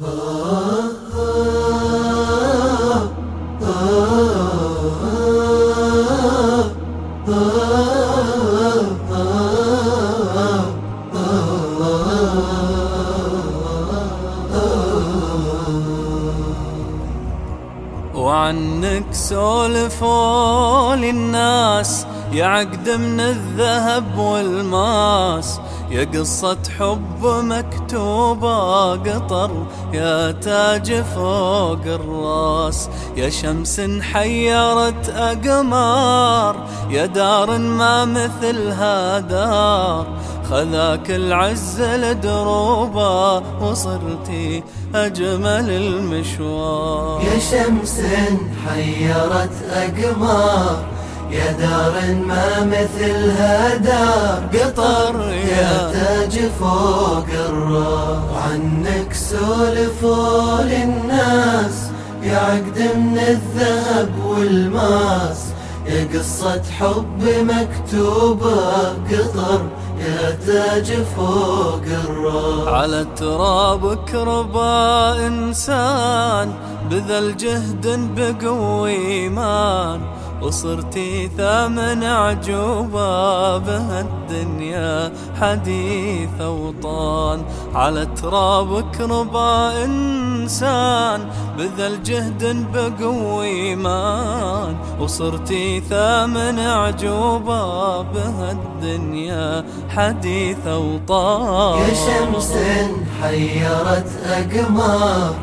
Oh. وعنك سولفوا للناس يا عقد من الذهب والماس يا قصة حب مكتوبة قطر يا تاج فوق الراس يا شمس حيرت أقمار يا دار ما مثلها دار. خذاك العز لدروبه وصرتي أجمل المشوار. يا شمس حيرت أقمار يا دار ما مثلها دار. قطر يا تاج فوق الراس وعنك سولفوا للناس يا عقد من الذهب والماس يا قصة حب مكتوبة قطر. يا تاج فوق الراس على ترابك ربا إنسان بذل جهد بقوي إيمان. وصرتي ثامن عجوبة بهالدنيا حديث أوطان على ترابك ربا إنسان بذل جهد بقوي إيمان. وصرتي ثامن عجوبة بهالدنيا حديث أوطان يا شمس حيرت أقمار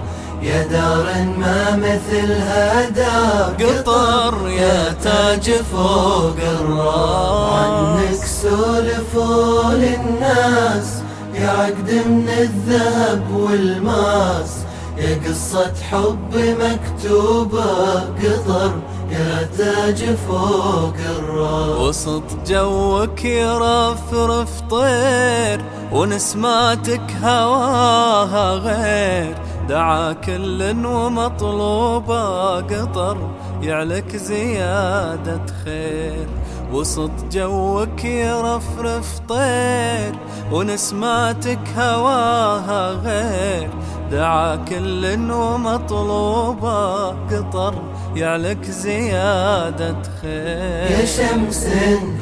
يا دار ما مثلها دار قطر يا تاج فوق الراس. عنك سولفوا للناس يا عقد من الذهب والماس. يا قصة حب مكتوبة قطر يا تاج فوق الراس. وسط جوك يرفرف طير ونسماتك هواها غير. دعا كل ومطلوبة قطر يعلك زيادة خير. وسط جوك يرفرف طير ونسماتك هواها غير. دعا كل ومطلوبة قطر يعلك زيادة خير. يا شمس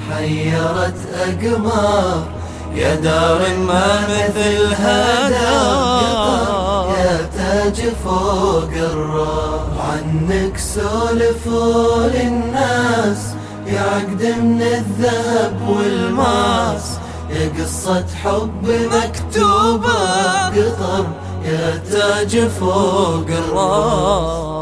حيرت أقمار يا دار ما مثلها يا تاج فوق الراس عنك سولفوا للناس يا عقد من الذهب والماس. يا قصة حب مكتوبة قطر يا تاج فوق الراس